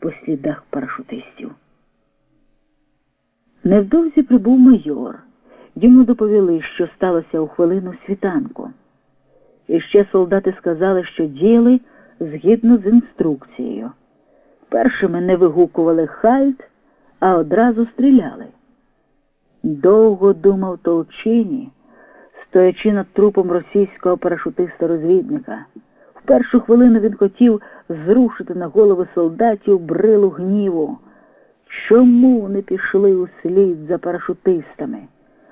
по слідах парашутистів. Невдовзі прибув майор. Йому доповіли, що сталося у хвилину світанку. І ще солдати сказали, що діяли згідно з інструкцією. Першими не вигукували хальт, а одразу стріляли. Довго думав Толчині, стоячи над трупом російського парашутиста-розвідника. В першу хвилину він хотів зрушити на голови солдатів брилу гніву. Чому не пішли у слід за парашутистами?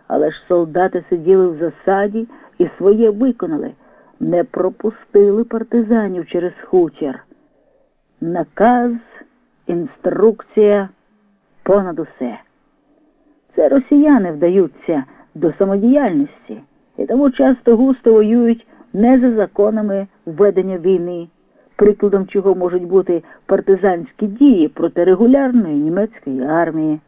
Але ж солдати сиділи в засаді і своє виконали, не пропустили партизанів через хутір. Наказ, інструкція понад усе. Це росіяни вдаються до самодіяльності і тому часто густо воюють не за законами ведення війни, прикладом чого можуть бути партизанські дії проти регулярної німецької армії.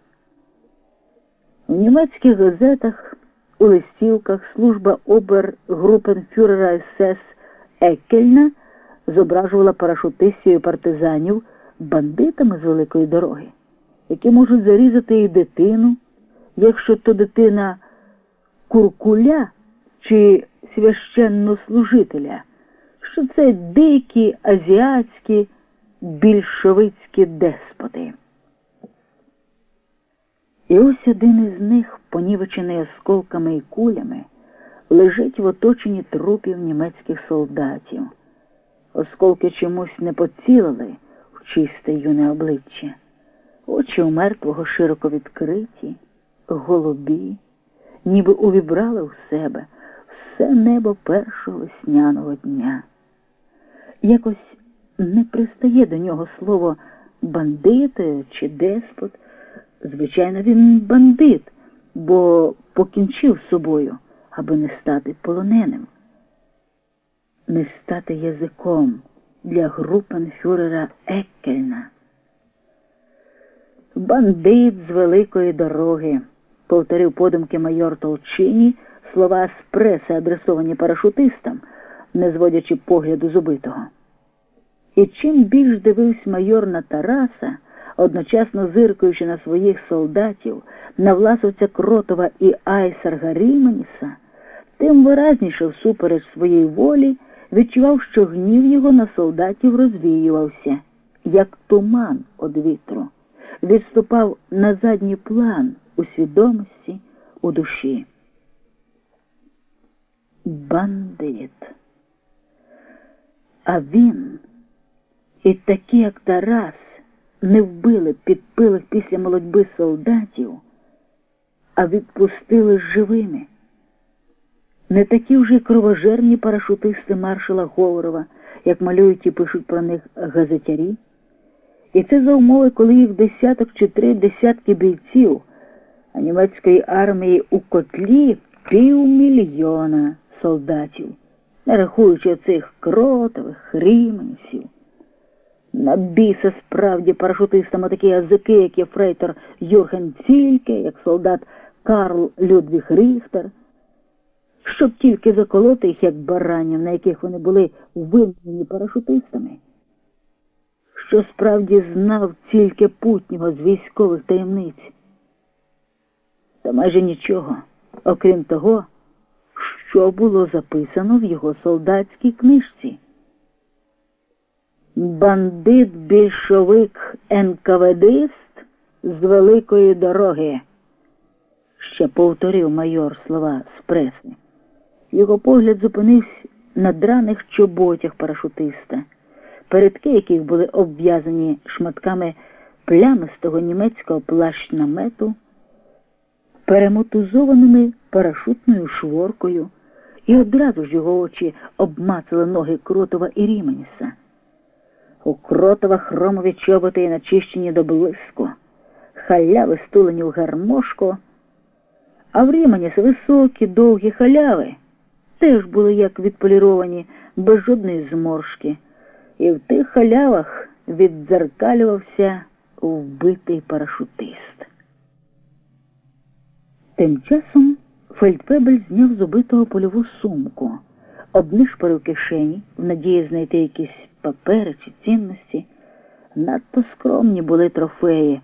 У німецьких газетах, у листівках служба обергрупенфюрера СС Еккельна зображувала парашутистів партизанів бандитами з великої дороги, які можуть зарізати і дитину, якщо то дитина куркуля чи священнослужителя, що це дикі азіатські більшовицькі деспоти. І ось один із них, понівечений осколками і кулями, лежить в оточенні трупів німецьких солдатів. Осколки чомусь не поцілили в чисте юне обличчя, очі у мертвого широко відкриті, голубі, ніби увібрали в себе все небо першого весняного дня. Якось не пристає до нього слово бандит чи деспот. Звичайно, він бандит, бо покінчив собою, аби не стати полоненим, не стати язиком для групенфюрера Еккельна. Бандит з великої дороги, повторив подумки майор Толчині слова з преси, адресовані парашутистам, не зводячи погляду з убитого. І чим більш дивився майор на Тараса, одночасно зиркаючи на своїх солдатів, на власовця Кротова і Айсарга Ріменіса, тим виразніше всупереч своїй волі відчував, що гнів його на солдатів розвіювався, як туман од вітру, відступав на задній план у свідомості, у душі. Бандит. А він і такі, як Тарас, не вбили підпилих після молодьби солдатів, а відпустили живими. Не такі вже кровожерні парашутисти маршала Говорова, як малюють і пишуть про них газетярі. І це за умови, коли їх десяток чи три десятки бійців, а німецької армії у котлі півмільйона солдатів, не рахуючи цих кротових, ріменців. На біса справді парашутистами такі язики, як є фрейтор Юрген Цільке, як солдат Карл Людвіг Ріхтер, щоб тільки заколоти їх, як баранів, на яких вони були виведені парашутистами, що справді знав тільки путнього з військових таємниць. Та майже нічого, окрім того, що було записано в його солдатській книжці. Бандит більшовик НКВДист з великої дороги, ще повторив майор слова з преси. Його погляд зупинився на драних чоботях парашутиста, передки яких були обв'язані шматками плямистого німецького плащ-намету, перемотузованими парашутною шворкою, і одразу ж його очі обмацали ноги Кротова і Ріменіса. У кротова хромові чоботи начищені до блиску, халяви стулені в гармошку, а в Ріманіс високі, довгі халяви теж були як відполіровані, без жодної зморшки, і в тих халявах віддзеркалювався вбитий парашутист. Тим часом Фельдфебель зняв з убитого польову сумку, обнишпорив кишені в надії знайти якісь папери чи цінності, Надто скромні були трофеї.